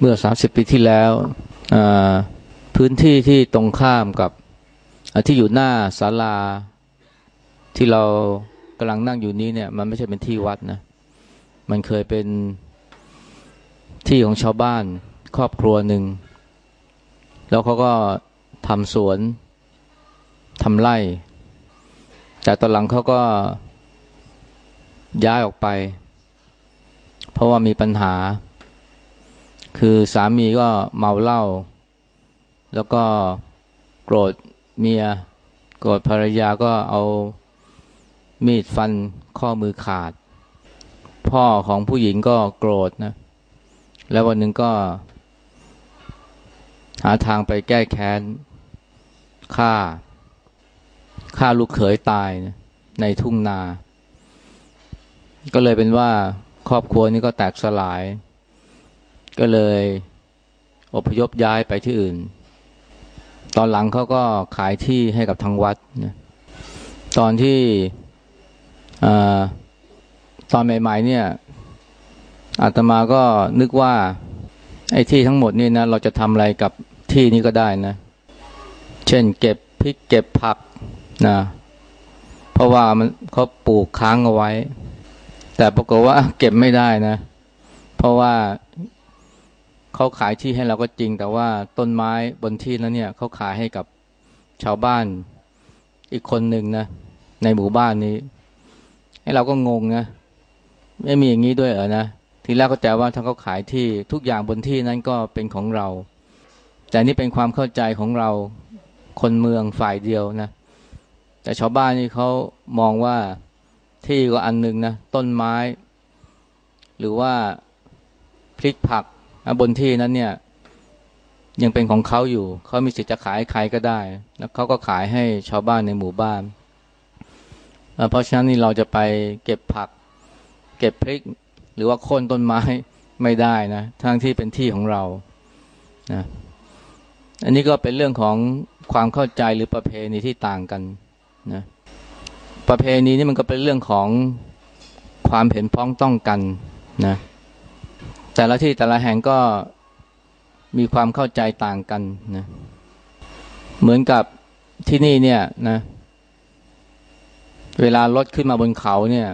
เมื่อสามสิบปีที่แล้วพื้นที่ที่ตรงข้ามกับที่อยู่หน้าศาลาที่เรากำลังนั่งอยู่นี้เนี่ย มันไม่ใช่เป็นที่วัดนะ มันเคยเป็นที่ของชาวบ้านครอบครัวหนึ่ง แล้วเขาก็ทำสวนทำไร่ แต่ตอนหลังเขาก็ย้ายออกไป เพราะว่ามีปัญหา คือสามีก็เมาเหล้าแล้วก็โกรธเมีย โกรธภรรยาก็เอามีดฟันข้อมือขาด พ่อของผู้หญิงก็โกรธนะ แล้ววันหนึ่งก็ หาทางไปแก้แค้นฆ่าฆ่าลูกเขยตายนะในทุ่งนา ก็เลยเป็นว่าครอบครัวนี้ก็แตกสลาย ก็เลยอพยพย้ายไปที่อื่น ตอนหลังเขาก็ขายที่ให้กับทางวัดนะตอนที่อตอนใหม่ ๆ เนี่ยอาตมาก็นึกว่า ไอ้ที่ทั้งหมดนี่นะเราจะทำอะไรกับที่นี้ก็ได้นะ เช่น เก็บพริกเก็บผักนะเพราะว่ามันเขาปลูกค้างเอาไว้ แต่ปรากฏว่าเก็บไม่ได้นะ เพราะว่า เขาขายที่ให้เราก็จริง แต่ว่าต้นไม้บนที่นั้นเนี่ยเขาขายให้กับชาวบ้านอีกคนหนึ่งนะในหมู่บ้านนี้ ให้เราก็งงนะไม่มีอย่างนี้ด้วยเหรอนะทีแรกก็แจว่าถ้าเขาขายที่ทุกอย่างบนที่นั้นก็เป็นของเรา แต่นี่เป็นความเข้าใจของเราคนเมืองฝ่ายเดียวนะแต่ชาวบ้านนี่เขามองว่าที่ก็อันหนึ่งนะต้นไม้ หรือว่าพริกผัก บนที่นั้นเนี่ย ยังเป็นของเขาอยู่ เขามีสิทธิ์จะขายใครก็ได้ แล้วเขาก็ขายให้ชาวบ้านในหมู่บ้านเพราะฉะนั้นนี่เราจะไปเก็บผัก เก็บพริก หรือว่าโค่นต้นไม้ไม่ได้นะทั้งที่เป็นที่ของเรานะอันนี้ก็เป็นเรื่องของความเข้าใจหรือประเพณีที่ต่างกันนะประเพณีนี่มันก็เป็นเรื่องของความเห็นพ้องต้องกันนะ แต่ละที่แต่ละแห่งก็มีความเข้าใจต่างกันนะเหมือนกับที่นี่เนี่ยนะ เวลารถขึ้นมาบนเขาเนี่ย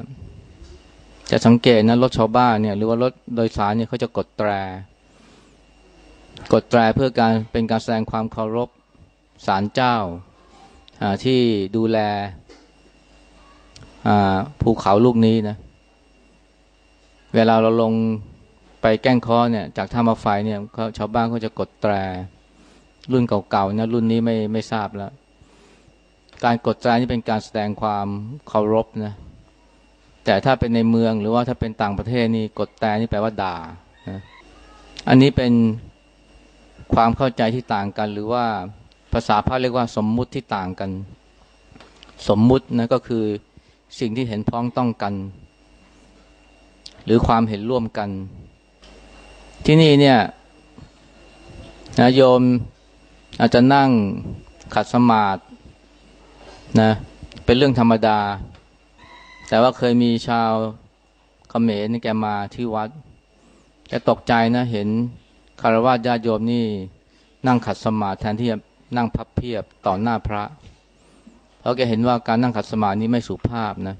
จะสังเกตนะรถชาวบ้านเนี่ย หรือว่ารถโดยสารเนี่ยเขาจะกดแตร กดแตรเพื่อการเป็นการแสดงความเคารพศาลเจ้าที่ดูแลภูเขาลูกนี้นะ เวลาเราลง ไปแก้งคอเนี่ยจากท่ามาไฟเนี่ยเขาชาวบ้านเขาจะกดแตร รุ่นเก่าๆนะรุ่นนี้ไม่ไม่ทราบแล้ว การกดแตรนี่เป็นการแสดงความเคารพนะแต่ถ้าเป็นในเมืองหรือว่าถ้าเป็นต่างประเทศนี่กดแตรนี่แปลว่าด่านะอันนี้เป็นความเข้าใจที่ต่างกัน หรือว่าภาษาพระเรียกว่าสมมุติที่ต่างกัน สมมุตินะก็คือสิ่งที่เห็นพ้องต้องกัน หรือความเห็นร่วมกัน ที่นี่เนี่ยนะโยมอาจจะนั่งขัดสมาธินะเป็นเรื่องธรรมดา แต่ว่าเคยมีชาวเขมรนี่แกมาที่วัดแกตกใจนะ เห็นคารวะญาติโยมนี่นั่งขัดสมาธิแทนที่จะนั่งพับเพียบต่อหน้าพระ เพราะแกเห็นว่าการนั่งขัดสมาธินี้ไม่สุภาพนะ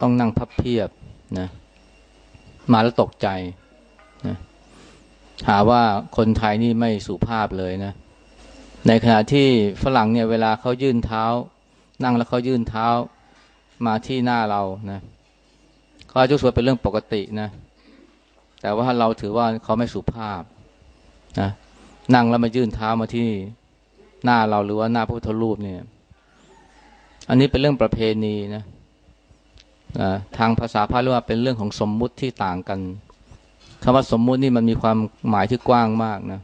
ต้องนั่งพับเพียบนะ มาแล้วตกใจนะ หาว่าคนไทยนี่ไม่สุภาพเลยนะ ในขณะที่ฝรั่งเนี่ยเวลาเขายื่นเท้า นั่งแล้วเขายื่นเท้ามาที่หน้าเรานะเขาจะสวยเป็นเรื่องปกตินะ แต่ว่าเราถือว่าเขาไม่สุภาพนะนั่งแล้วมายื่นเท้ามาที่หน้าเราหรือว่าหน้าพระพุทธรูปเนี่ย อันนี้เป็นเรื่องประเพณีนะทางภาษาพาเรียกว่าเป็นเรื่องของสมมุติที่ต่างกัน คำว่าสมมุตินี่มันมีความหมายที่กว้างมากนะ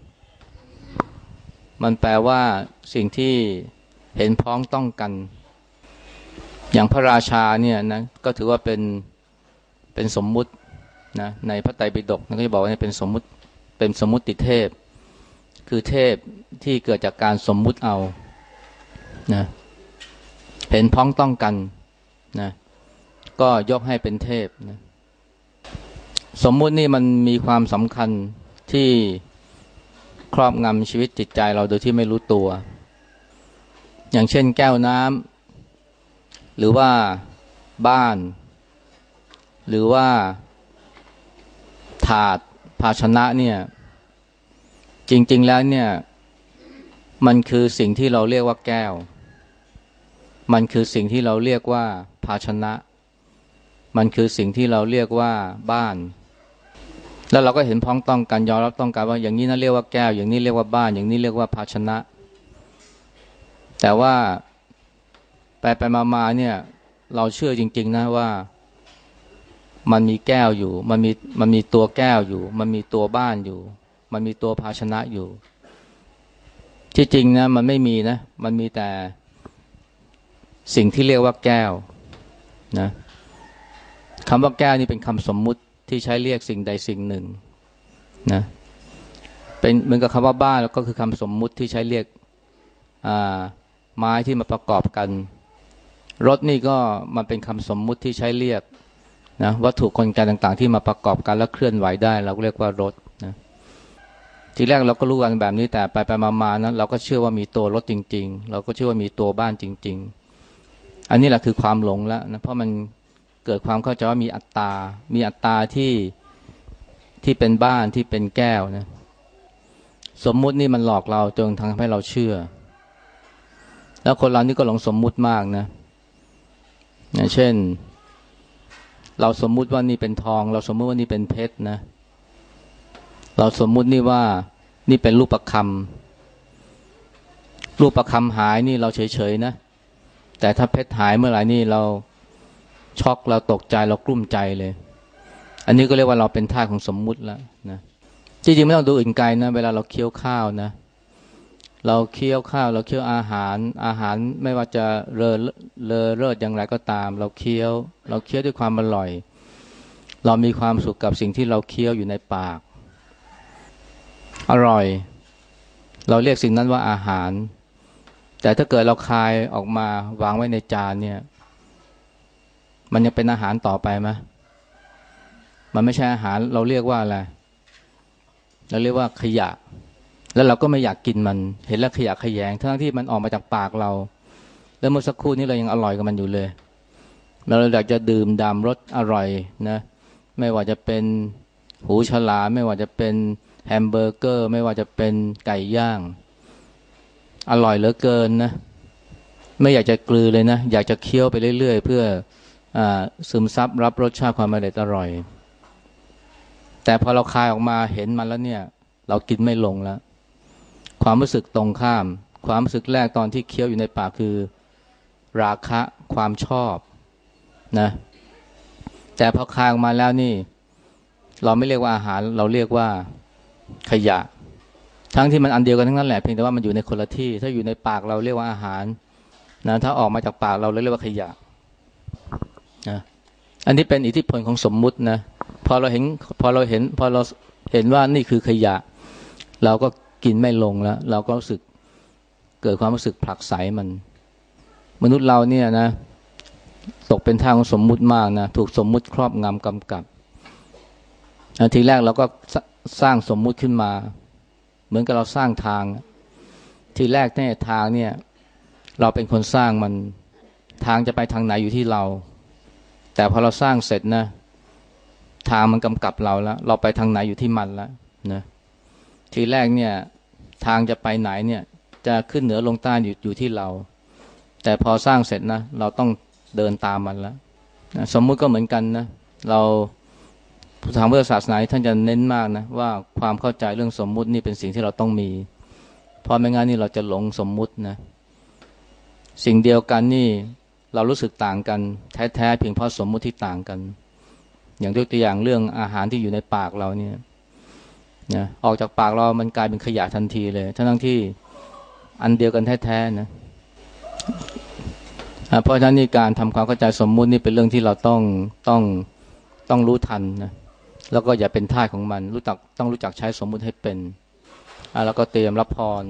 มันแปลว่าสิ่งที่เห็นพ้องต้องกัน อย่างพระราชาเนี่ยนะก็ถือว่าเป็นเป็นสมมุตินะในพระไตรปิฎกนะก็จะบอกว่าเป็นสมมุติเป็นสมมุติเทพ คือเทพที่เกิดจากการสมมุติเอานะเห็นพ้องต้องกันนะก็ยกให้เป็นเทพนะ สมมุตินี่มันมีความสำคัญที่ครอบงำชีวิตจิตใจเราโดยที่ไม่รู้ตัว อย่างเช่นแก้วน้ำหรือว่าบ้าน หรือว่า ถาดภาชนะเนี่ย จริง ๆ แล้วเนี่ย มันคือสิ่งที่เราเรียกว่าแก้ว มันคือสิ่งที่เราเรียกว่า ภาชนะ มันคือสิ่งที่เราเรียกว่าบ้าน แล้วเราก็เห็นพ้องต้องกันยอมรับต้องการว่าอย่างนี้นั่นเรียกว่าแก้ว อย่างนี้เรียกว่าบ้าน อย่างนี้เรียกว่าภาชนะ แต่ว่าไปไปมามาเนี่ย เราเชื่อจริง ๆ นะว่ามันมีแก้วอยู่ มันมีมันมีตัวแก้วอยู่ มันมีตัวบ้านอยู่ มันมีตัวภาชนะอยู่ ที่จริงนะมันไม่มีนะ มันมีแต่สิ่งที่เรียกว่าแก้วนะคำว่าแก้วนี่เป็นคำสมมุติ ที่ใช้เรียกสิ่งใดสิ่งหนึ่งนะเป็นเหมือนกับคำว่าบ้านแล้วก็คือคำสมมุติที่ใช้เรียกไม้ที่มาประกอบกัน รถนี่ก็มันเป็นคำสมมุติที่ใช้เรียกนะวัตถุกลไกต่างๆ ที่มาประกอบกันแล้วเคลื่อนไหวได้ เราก็เรียกว่ารถนะทีแรกเราก็รู้กันแบบนี้แต่ไปไปมาๆนะเราก็เชื่อว่ามีตัวรถจริง ๆ เราก็เชื่อว่ามีตัวบ้านจริง ๆ อันนี้แหละคือความหลงแล้วนะเพราะมัน เกิดความเข้าใจว่ามีอัตตา มีอัตตาที่ที่เป็นบ้านที่เป็นแก้วนะสมมุตินี่มันหลอกเราจนทำให้เราเชื่อ แล้วคนเรานี่ก็หลงสมมุติมากนะอย่างเช่น เราสมมุติว่านี่เป็นทอง เราสมมุติว่านี่เป็นเพชรนะ เราสมมุตินี่ว่านี่เป็นรูปประคำรูปประคำหายนี่เราเฉยๆนะ แต่ถ้าเพชรหายเมื่อไหร่นี่เรา ช็อกเราตกใจเรากลุ้มใจเลย อันนี้ก็เรียกว่าเราเป็นท่าของสมมุติแล้วนะจริงๆไม่ต้องดูอื่นไกลนะเวลาเราเคี้ยวข้าวนะ เราเคี้ยวข้าว เราเคี้ยวอาหาร อาหารไม่ว่าจะเลอเลอเลิศอย่างไรก็ตาม เราเคี้ยว เราเคี้ยวด้วยความอร่อย เรามีความสุขกับสิ่งที่เราเคี้ยวอยู่ในปาก อร่อย เราเรียกสิ่งนั้นว่าอาหาร แต่ถ้าเกิดเราคายออกมาวางไว้ในจานเนี่ย มันยังเป็นอาหารต่อไปไหมมันไม่ใช่อาหารเราเรียกว่าอะไรเราเรียกว่าขยะ แล้วเราก็ไม่อยากกินมัน เห็นแล้วขยะแขยง ทั้งที่มันออกมาจากปากเรา แล้วเมื่อสักครู่นี้เรายังอร่อยกับมันอยู่เลย เราอยากจะดื่มดำรสอร่อยนะ ไม่ว่าจะเป็นหูฉลามไม่ว่าจะเป็นแฮมเบอร์เกอร์ ไม่ว่าจะเป็นไก่ย่าง อร่อยเหลือเกินนะ ไม่อยากจะกลือเลยนะ อยากจะเคี้ยวไปเรื่อยๆ เพื่อ ซึมซับรับรสชาติความอร่อยอร่อย แต่พอเราคายออกมาเห็นมันแล้วเนี่ย เรากินไม่ลงแล้ว ความรู้สึกตรงข้าม ความรู้สึกแรกตอนที่เคี้ยวอยู่ในปากคือ ราคะความชอบนะ แต่พอคายออกมาแล้วนี่ เราไม่เรียกว่าอาหาร เราเรียกว่าขยะ ทั้งที่มันอันเดียวกันทั้งนั้นแหละเพียงแต่ว่ามันอยู่ในคนละที่ ถ้าอยู่ในปากเราเรียกว่าอาหารนะถ้าออกมาจากปากเราเรียกว่าขยะ นะอันนี้เป็นอิทธิพลของสมมุตินะพอเราเห็นพอเราเห็นพอเราเห็นว่านี่คือขยะ เราก็กินไม่ลงแล้ว เราก็รู้สึกเกิดความรู้สึกผลักไสมัน มนุษย์เราเนี่ยนะ ตกเป็นทางของสมมุติมากนะถูกสมมุติครอบงำกำกับทีแรกเราก็สร้างสมมุติขึ้นมา เหมือนกับเราสร้างทาง ทีแรกเนี่ยทางเนี่ย เราเป็นคนสร้างมันทางจะไปทางไหนอยู่ที่เรา แต่พอเราสร้างเสร็จนะ ทางมันกำกับเราแล้ว เราไปทางไหนอยู่ที่มันแล้วนะทีแรกเนี่ย ทางจะไปไหนเนี่ย จะขึ้นเหนือลงใต้อยู่อยู่ที่เรา แต่พอสร้างเสร็จนะ เราต้องเดินตามมันแล้วสมมุติก็เหมือนกันนะ เราทางพุทธศาสนาท่านจะเน้นมากนะ ว่าความเข้าใจเรื่องสมมุตินี่เป็นสิ่งที่เราต้องมี เพราะไม่งั้นนี่เราจะหลงสมมุตินะ สิ่งเดียวกันนี่ เรารู้สึกต่างกันแท้ๆเพียงเพราะสมมุติที่ต่างกัน อย่างยกตัวอย่างเรื่องอาหารที่อยู่ในปากเราเนี่ยนะออกจากปากเรามันกลายเป็นขยะทันทีเลย ทั้งที่อันเดียวกันแท้ๆนะเพราะฉะนั้นนี่การทำความเข้าใจสมมุตินี่เป็นเรื่องที่เราต้องต้องต้องรู้ทันนะแล้วก็อย่าเป็นท่าของมัน รู้จักต้องรู้จักใช้สมมุติให้เป็นแล้วก็เตรียมรับพร